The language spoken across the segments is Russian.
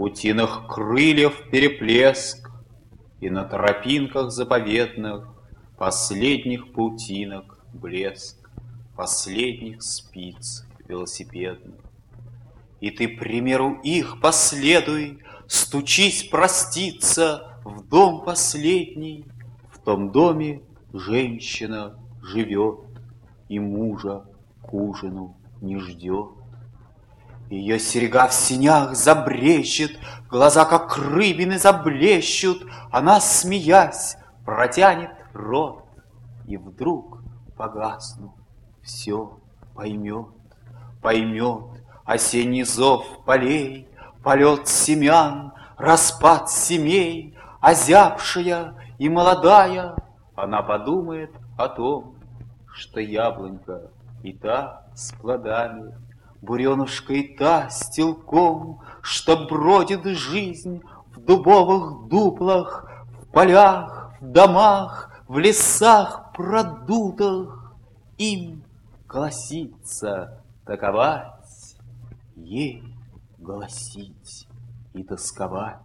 Утиных крыльев переплеск, И на тропинках заповедных Последних паутинок блеск, Последних спиц велосипедных. И ты примеру их последуй, Стучись проститься в дом последний, В том доме женщина живет И мужа к ужину не ждет. Ее серега в синях забрещет, Глаза, как рыбины, заблещут, Она, смеясь, протянет рот, И вдруг, погаснув, все поймет, Поймет осенний зов полей, Полет семян, распад семей, Озябшая и молодая, Она подумает о том, Что яблонька и та с плодами, Буренушка и та с телком, Что бродит жизнь в дубовых дуплах, В полях, в домах, в лесах продутых. Им гласится таковать, Ей гласить и тосковать.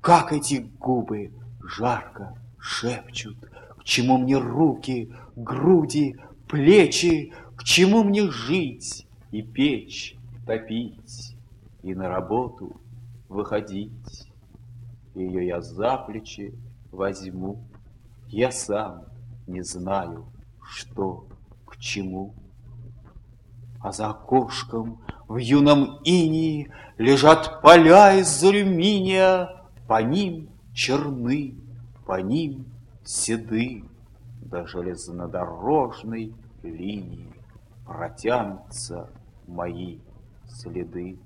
Как эти губы жарко шепчут, К чему мне руки, груди, плечи, К чему мне жить, и печь топить, и на работу выходить. Ее я за плечи возьму, я сам не знаю, что к чему. А за окошком в юном инии Лежат поля из алюминия, По ним черны, по ним седы До железнодорожной линии Протянутся мои следы.